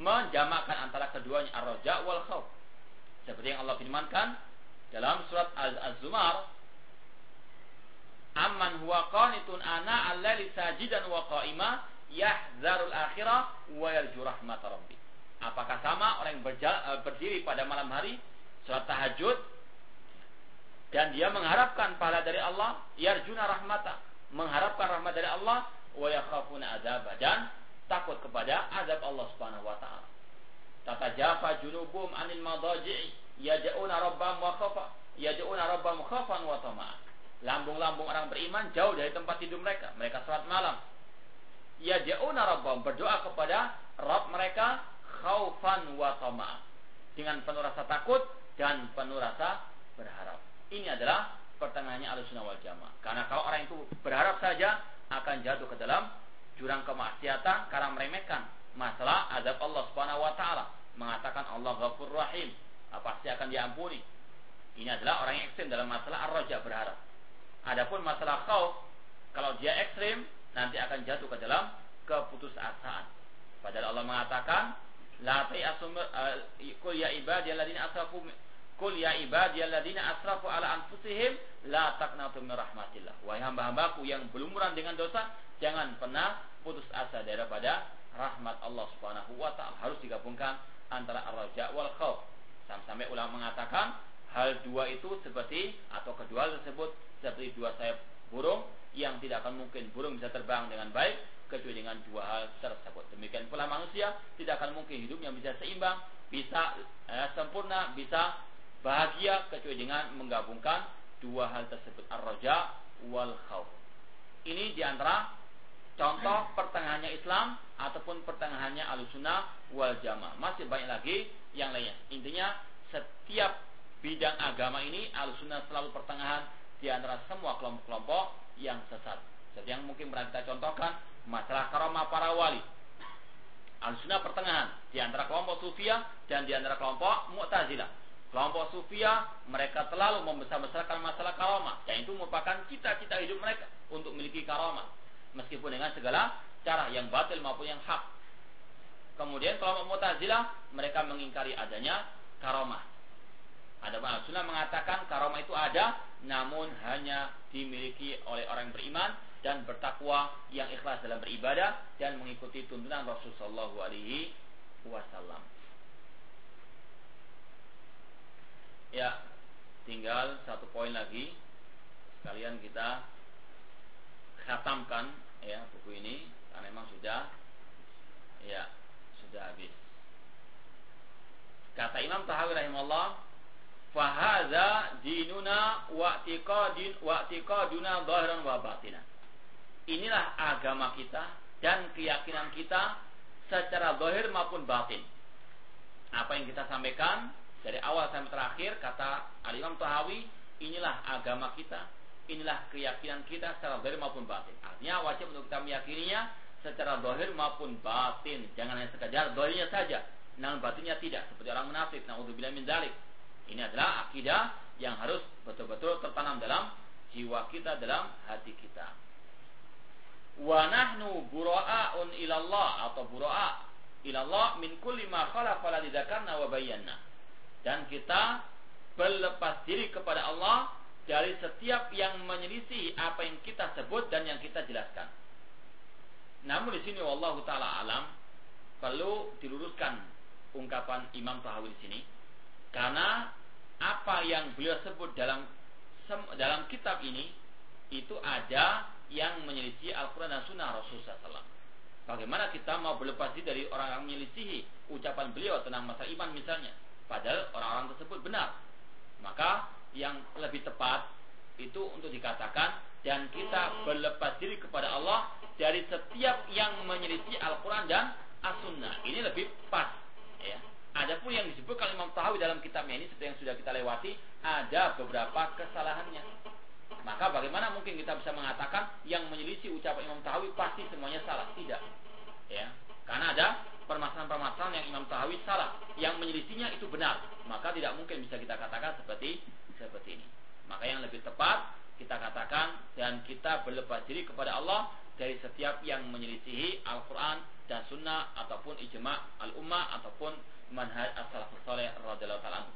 Menjamakkan antara keduanya ar-raja wal khauf. Seperti yang Allah firmankan dalam surat Az-Zumar, Amman huwa qanitun ana al-laili sajidan wa qa'ima yahzarul akhirah wa yarju rahmat rabbi. Apakah sama orang yang eh, berdiri pada malam hari, sholat tahajud, dan dia mengharapkan pahala dari Allah, yarjuna rahmata, mengharapkan rahmat dari Allah, wa yakhafuna azab dan takut kepada azab Allah Subhanahu wa taala. Tatajafa junubum anil madaji'i yad'una rabbahum wa khafa yad'una rabbahum khafan wa tama'a. Lambung-lambung orang beriman jauh dari tempat tidur mereka. Mereka salat malam. Yad'una rabbahum berdoa kepada Rabb mereka khaufan wa dengan penuh rasa takut dan penuh rasa berharap. Ini adalah pertengahannya alusunah wal jamaah. Karena kalau orang itu berharap saja akan jatuh ke dalam jurang kemaksiatan karena meremehkan masalah azab Allah Subhanahu wa taala, mengatakan Allah Ghafur Rahim, pasti akan diampuni. Ini adalah orang yang ekstrim dalam masalah ar-raja berharap. Adapun masalah khauf, kalau dia ekstrim nanti akan jatuh ke dalam keputusasaan. Padahal Allah mengatakan La ta'asum kul ya ibadiyalladzina asrafu kul ya ibadiyalladzina asrafu ala anfusihim la min rahmatillah. Wahai hamba-hambaku yang berlumuran dengan dosa, jangan pernah putus asa daripada rahmat Allah Subhanahu wa taala. Harus digabungkan antara ar-raja wal khauf. Sampai ulama mengatakan hal dua itu seperti atau kedua tersebut seperti dua sayap burung yang tidak akan mungkin burung bisa terbang dengan baik kecuali dengan dua hal tersebut. Demikian pula manusia tidak akan mungkin hidupnya bisa seimbang, bisa eh, sempurna, bisa bahagia kecuali dengan menggabungkan dua hal tersebut ar-raja wal khauf. Ini di antara contoh pertengahannya Islam ataupun pertengahannya alusuna wal jamaah. Masih banyak lagi yang lainnya. Intinya setiap bidang agama ini alusuna selalu pertengahan di antara semua kelompok-kelompok yang sesat. Jadi yang mungkin pernah kita contohkan masalah karomah para wali. Al-Sunnah pertengahan di antara kelompok Sufia dan di antara kelompok Mu'tazilah. Kelompok Sufia mereka terlalu membesar-besarkan masalah karomah dan itu merupakan cita-cita hidup mereka untuk memiliki karomah meskipun dengan segala cara yang batil maupun yang hak. Kemudian kelompok Mu'tazilah mereka mengingkari adanya karomah. Ada Al-Sunnah mengatakan karomah itu ada namun hanya dimiliki oleh orang yang beriman dan bertakwa yang ikhlas dalam beribadah dan mengikuti tuntunan Rasulullah Shallallahu Alaihi Wasallam. Ya, tinggal satu poin lagi. Sekalian kita khatamkan ya buku ini karena memang sudah ya sudah habis. Kata Imam Tahawi rahimahullah, "Fahaza dinuna wa i'tiqadin wa i'tiqaduna dhahiran wa batinan." inilah agama kita dan keyakinan kita secara zahir maupun batin. Apa yang kita sampaikan dari awal sampai terakhir kata Al-Imam Tahawi, inilah agama kita, inilah keyakinan kita secara zahir maupun batin. Artinya wajib untuk kita meyakininya secara zahir maupun batin. Jangan hanya sekadar zahirnya saja, namun batinnya tidak seperti orang munafik. Nauzubillah min dzalik. Ini adalah akidah yang harus betul-betul tertanam dalam jiwa kita, dalam hati kita wa nahnu bura'aun ilallah atau bura'a ilallah min kulli ma khalaqa la wa bayyana. Dan kita berlepas diri kepada Allah dari setiap yang menyelisih apa yang kita sebut dan yang kita jelaskan. Namun di sini wallahu taala alam perlu diluruskan ungkapan Imam Tahawi di sini karena apa yang beliau sebut dalam dalam kitab ini itu ada yang menyelisih Al-Quran dan Sunnah Rasulullah SAW. Bagaimana kita mau berlepas diri dari orang yang menyelisihi ucapan beliau tentang masa iman misalnya. Padahal orang-orang tersebut benar. Maka yang lebih tepat itu untuk dikatakan dan kita berlepas diri kepada Allah dari setiap yang menyelisih Al-Quran dan As-Sunnah. Ini lebih pas. Ya. Adapun yang disebutkan Imam Tahawi dalam kitabnya ini seperti yang sudah kita lewati, ada beberapa kesalahannya. Maka bagaimana mungkin kita bisa mengatakan yang menyelisih ucapan Imam Tahawi pasti semuanya salah? Tidak. Ya. Karena ada permasalahan-permasalahan yang Imam Tahawi salah, yang menyelisihnya itu benar. Maka tidak mungkin bisa kita katakan seperti seperti ini. Maka yang lebih tepat kita katakan dan kita berlepas diri kepada Allah dari setiap yang menyelisihi Al-Quran dan Sunnah ataupun ijma al-ummah ataupun manhaj as-salafus saleh radhiyallahu taala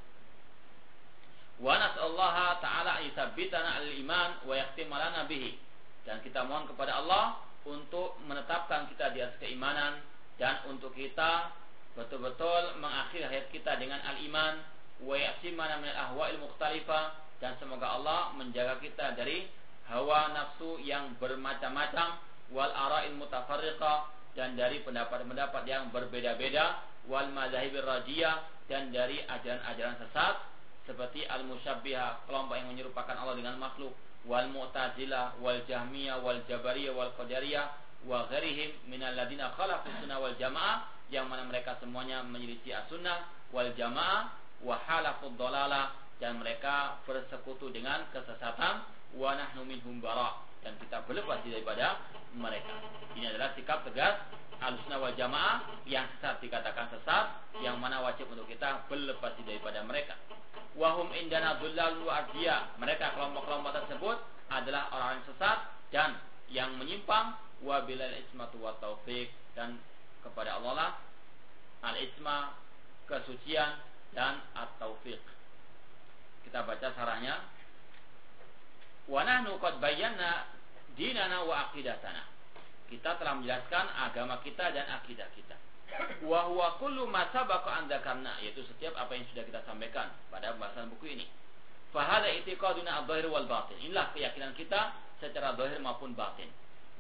Wa nas'allaha ta'ala yuthabbitana al-iman wa yahtimalana bihi. Dan kita mohon kepada Allah untuk menetapkan kita di atas keimanan dan untuk kita betul-betul mengakhiri hayat kita dengan al-iman wa yasimana min al-ahwa'il mukhtalifah dan semoga Allah menjaga kita dari hawa nafsu yang bermacam-macam wal ara'il mutafarriqah dan dari pendapat-pendapat yang berbeda-beda wal madzhabir rajiyah dan dari ajaran-ajaran sesat seperti al-musyabbiha kelompok yang menyerupakan Allah dengan makhluk wal mu'tazilah wal jahmiyah wal jabariyah wal qadariyah wa ghairihim minal ladina khalafu sunnah wal jamaah yang mana mereka semuanya menyelisih as-sunnah wal jamaah wa halafud dhalala dan mereka bersekutu dengan kesesatan wa nahnu minhum bara dan kita berlepas daripada mereka. Ini adalah sikap tegas Ahlussunnah wal Jamaah yang sesat dikatakan sesat yang mana wajib untuk kita berlepas daripada mereka. Wahum indana dhullal ardiya. Mereka kelompok-kelompok tersebut adalah orang yang sesat dan yang menyimpang wa bilal ismatu wa taufik dan kepada Allah lah al-isma kesucian dan at-taufiq. Kita baca sarahnya. Wa nahnu qad bayyana dinana wa aqidatana. Kita telah menjelaskan agama kita dan akidah kita. Wa huwa kullu ma sabaqa karena yaitu setiap apa yang sudah kita sampaikan pada pembahasan buku ini. Fahada itiqaduna adh-dhahir wal batin. Inilah keyakinan kita secara zahir maupun batin.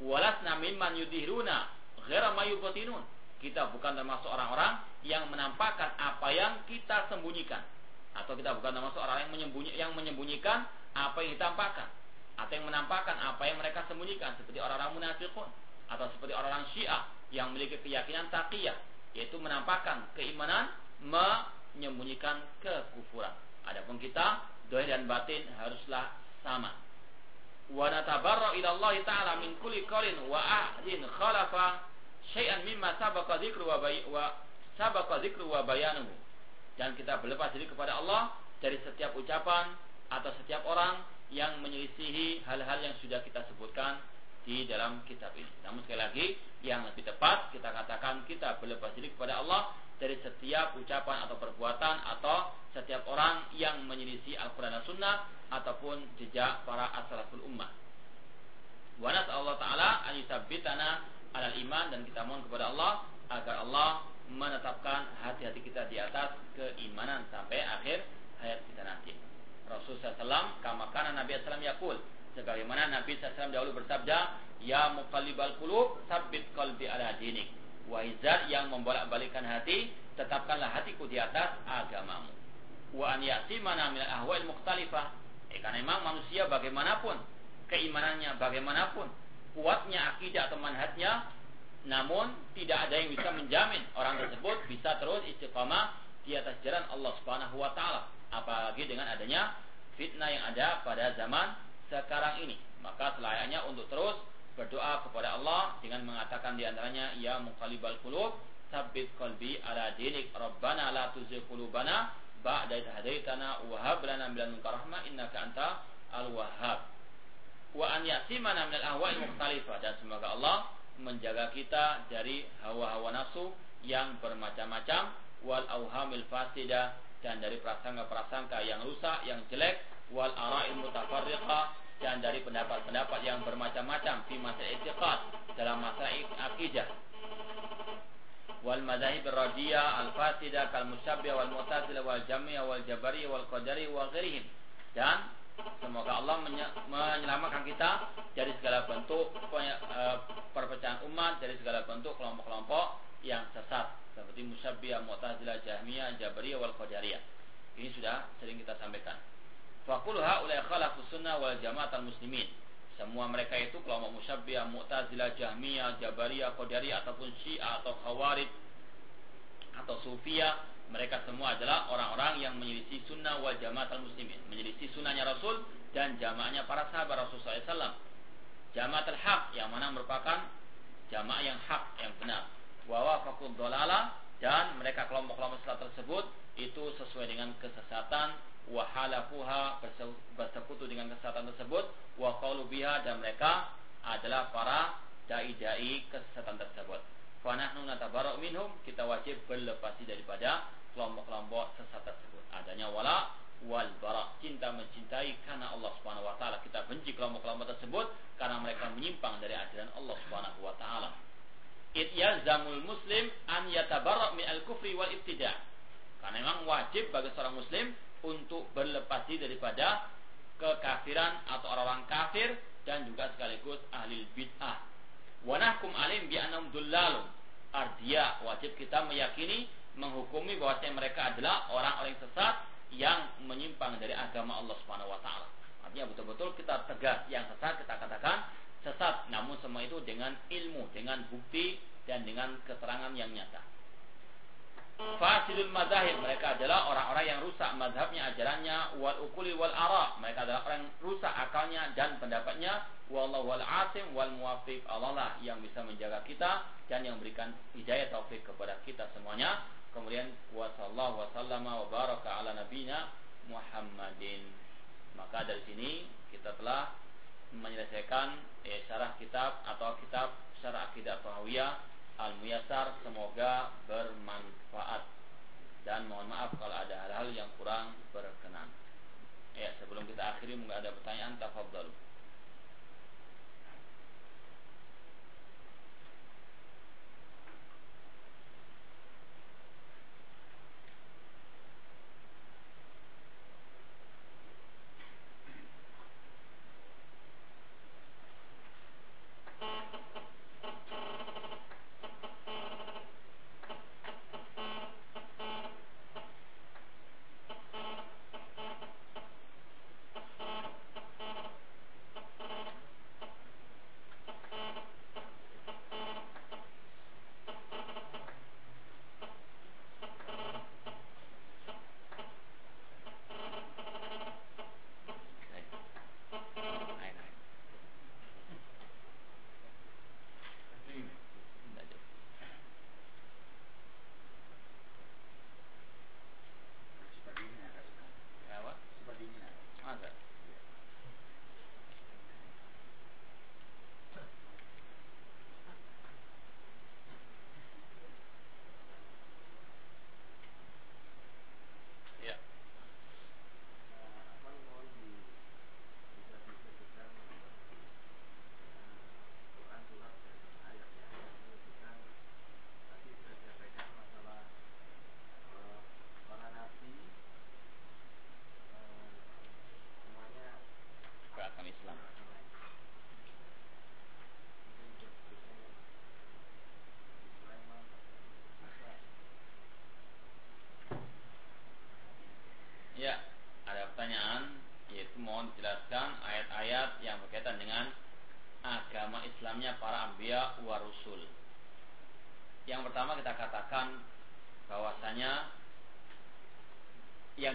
Walasna mimman yudhiruna ghaira ma kita bukan termasuk orang-orang yang menampakkan apa yang kita sembunyikan atau kita bukan termasuk orang yang menyembunyi yang menyembunyikan apa yang ditampakkan atau yang menampakkan apa yang mereka sembunyikan seperti orang-orang munafikun atau seperti orang-orang Syiah yang memiliki keyakinan taqiyah yaitu menampakkan keimanan menyembunyikan kekufuran. Adapun kita doa dan batin haruslah sama. Wa natabarra ila Allah taala min kulli qalin wa ahdin khalafa syai'an mimma sabaqa dzikru wa sabaqa dzikru wa bayanuhu. Dan kita berlepas diri kepada Allah dari setiap ucapan atau setiap orang yang menyelisihi hal-hal yang sudah kita sebutkan di dalam kitab ini. Namun sekali lagi yang lebih tepat kita katakan kita berlepas diri kepada Allah dari setiap ucapan atau perbuatan atau setiap orang yang menyelisih Al-Quran dan Sunnah ataupun jejak para as-salaful ummah. Wa Allah Ta'ala an yusabbitana alal iman dan kita mohon kepada Allah agar Allah menetapkan hati-hati kita di atas keimanan sampai akhir hayat kita nanti. Rasulullah SAW, kamakana Nabi SAW yakul. Sebagaimana Nabi SAW dahulu bersabda, Ya muqallibal qulub, sabit qalbi ala dinik. Wahizat yang membolak-balikan hati, tetapkanlah hatiku di atas agamamu. Wa an ya'simana minal ahwa'il mukhtalifah. Eh, karena memang manusia bagaimanapun, keimanannya bagaimanapun, kuatnya akidah atau manhajnya namun tidak ada yang bisa menjamin orang tersebut bisa terus istiqamah di atas jalan Allah Subhanahu wa taala. Apalagi dengan adanya fitnah yang ada pada zaman sekarang ini. Maka selayaknya untuk terus berdoa kepada Allah dengan mengatakan di antaranya ya muqallibal qulub sabbit qalbi ala dinik rabbana la tuzigh qulubana ba'da idh hadaitana wa hab lana min ladunka rahmah innaka anta al-wahhab. Wa an yasimana minal ahwa'i mukhtalifah. Dan semoga Allah menjaga kita dari hawa-hawa nafsu yang bermacam-macam wal auhamil fasida dan dari prasangka-prasangka yang rusak, yang jelek wal ara'il mutafarriqah dan dari pendapat-pendapat yang bermacam-macam fi masa i'tiqad dalam masa akidah. Wal madzahib radiyah al fasida kal musyabbih wal mu'tazilah wal jami'ah wal jabariyah wal qadariyah wa ghairihim. Dan Semoga Allah menyelamatkan kita dari segala bentuk eh, perpecahan umat, dari segala bentuk kelompok-kelompok yang sesat seperti Musabbiyah, Mu'tazilah, Jahmiyah, Jabariyah wal Qadariyah. Ini sudah sering kita sampaikan. Fakul haulai khalafus sunnah wal jamaatul muslimin. Semua mereka itu kelompok Musabbiyah, Mu'tazilah, Jahmiyah, Jabariyah, Qadariyah ataupun Syiah atau Khawarij atau Sufiyah mereka semua adalah orang-orang yang menyelisih sunnah wal jamaah al muslimin menyelisih sunnahnya Rasul dan jamaahnya para sahabat Rasul SAW jamaah haq yang mana merupakan jamaah yang hak yang benar. Wa fakul dolala dan mereka kelompok-kelompok sesat tersebut itu sesuai dengan kesesatan. Wa halafuha bersekutu dengan kesesatan tersebut. Wa dan mereka adalah para dai-dai kesesatan tersebut. Fa nahnu natabarra'u minhum kita wajib berlepas daripada kelompok-kelompok sesat tersebut. Adanya wala wal bara, cinta mencintai karena Allah Subhanahu wa taala. Kita benci kelompok-kelompok tersebut karena mereka menyimpang dari ajaran Allah Subhanahu wa taala. it yalzamul muslim an yatabarra min al-kufri wal ibtida. Karena memang wajib bagi seorang muslim untuk berlepas diri daripada kekafiran atau orang-orang kafir dan juga sekaligus ahli bid'ah. Wa nahkum alim bi annahum dullalun. Artinya wajib kita meyakini menghukumi bahwasanya mereka adalah orang-orang sesat yang menyimpang dari agama Allah Subhanahu wa taala. Artinya betul-betul kita tegas yang sesat kita katakan sesat, namun semua itu dengan ilmu, dengan bukti dan dengan keterangan yang nyata. Fasidul mazahib mereka adalah orang-orang yang rusak mazhabnya ajarannya wal ukuli wal ara. Mereka adalah orang yang rusak akalnya dan pendapatnya. Wallahu wal asim wal muwafiq Allah lah yang bisa menjaga kita dan yang memberikan hidayah taufik kepada kita semuanya kemudian wa sallallahu wa baraka ala nabina Muhammadin maka dari sini kita telah menyelesaikan eh, syarah kitab atau kitab syarah akidah Tahawiyah Al-Muyasar semoga bermanfaat dan mohon maaf kalau ada hal-hal yang kurang berkenan. Ya, sebelum kita akhiri mungkin ada pertanyaan tafadhol.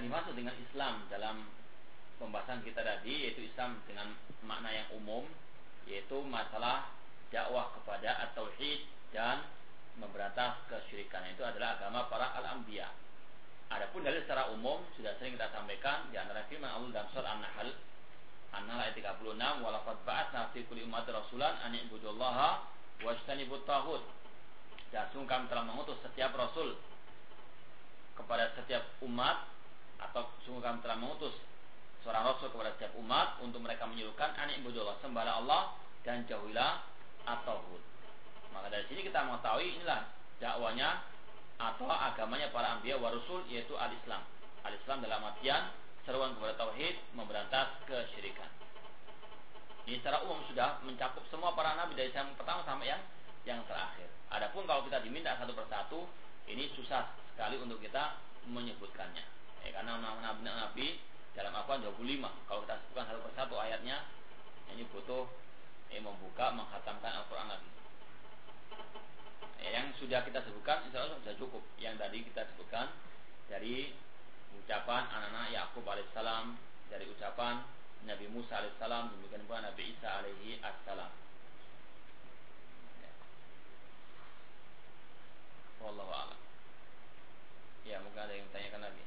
Dimaksud dengan Islam dalam pembahasan kita tadi yaitu Islam dengan makna yang umum yaitu masalah dakwah kepada at-tauhid dan memberantas kesyirikan itu adalah agama para al-anbiya. Adapun dalil secara umum sudah sering kita sampaikan di antara firman Allah dalam surat An-Nahl An-Nahl ayat 36 walaqad ba'atsna fi kulli ummatin rasulan an ibudullaha wajtanibut taghut. Dan sungguh kami telah mengutus setiap rasul kepada setiap umat atau sungguh kami telah mengutus seorang rasul kepada setiap umat untuk mereka menyuruhkan anak ibudullah sembahlah Allah dan jauhilah atau Maka dari sini kita mengetahui inilah dakwanya atau agamanya para anbiya wa rasul yaitu al-Islam. Al-Islam dalam artian seruan kepada tauhid, memberantas kesyirikan. Ini secara umum sudah mencakup semua para nabi dari yang pertama sampai yang yang terakhir. Adapun kalau kita diminta satu persatu, ini susah sekali untuk kita menyebutkannya ya, karena nama nabi dalam Al-Quran 25 kalau kita sebutkan satu persatu ayatnya ini butuh eh, membuka menghatamkan Al-Quran lagi ya, yang sudah kita sebutkan insya Allah sudah cukup yang tadi kita sebutkan dari ucapan anak-anak Yakub alaihissalam dari ucapan Nabi Musa alaihissalam demikian pula Nabi Isa alaihi assalam. Wallahu a'lam. Ya, mungkin ada yang tanyakan lagi.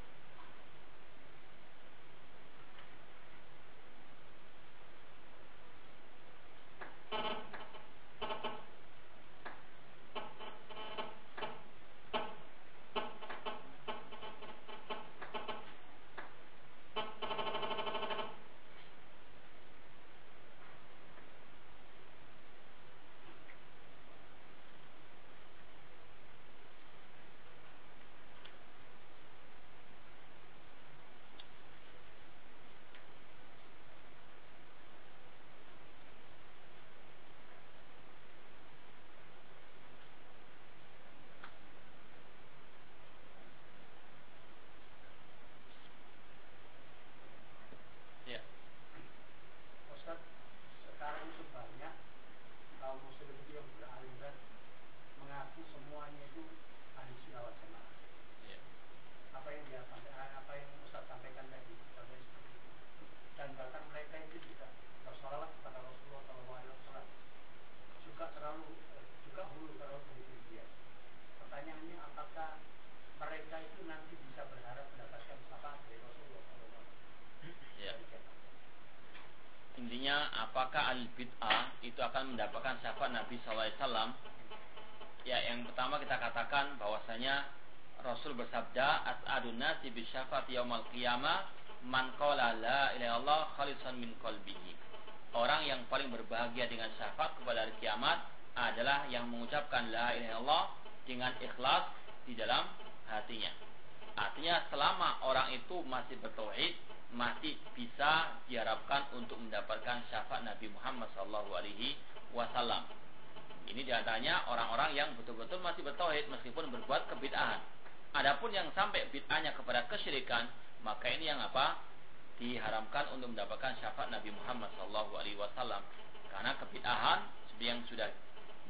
Thank you. Ya. Intinya apakah al bid'ah itu akan mendapatkan syafaat Nabi SAW? Ya, yang pertama kita katakan bahwasanya Rasul bersabda as'adun nasi bi syafaat yaumal qiyamah man qala la ilaha illallah khalisan min qalbihi. Orang yang paling berbahagia dengan syafaat kepada hari kiamat adalah yang mengucapkan la ilaha illallah dengan ikhlas di dalam hatinya. Artinya selama orang itu masih bertauhid, masih bisa diharapkan untuk mendapatkan syafaat Nabi Muhammad Sallallahu Alaihi Wasallam. Ini di antaranya orang-orang yang betul-betul masih bertauhid meskipun berbuat kebid'ahan. Adapun yang sampai bid'ahnya kepada kesyirikan, maka ini yang apa? Diharamkan untuk mendapatkan syafaat Nabi Muhammad Sallallahu Alaihi Wasallam. Karena kebid'ahan yang sudah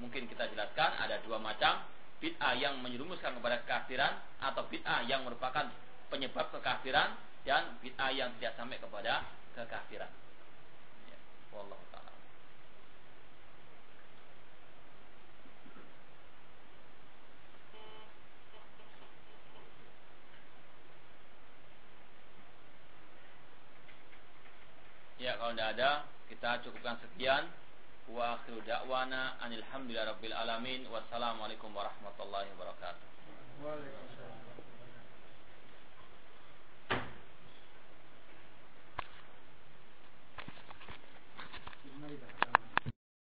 mungkin kita jelaskan ada dua macam bid'ah yang menyerumuskan kepada kekafiran atau bid'ah yang merupakan penyebab kekafiran dan bid'ah yang tidak sampai kepada kekafiran. Ya, wallahu taala. Ya, kalau tidak ada, kita cukupkan sekian. واخر دعوانا ان الحمد لله رب العالمين والسلام عليكم ورحمة الله وبركاته. وعليكم السلام.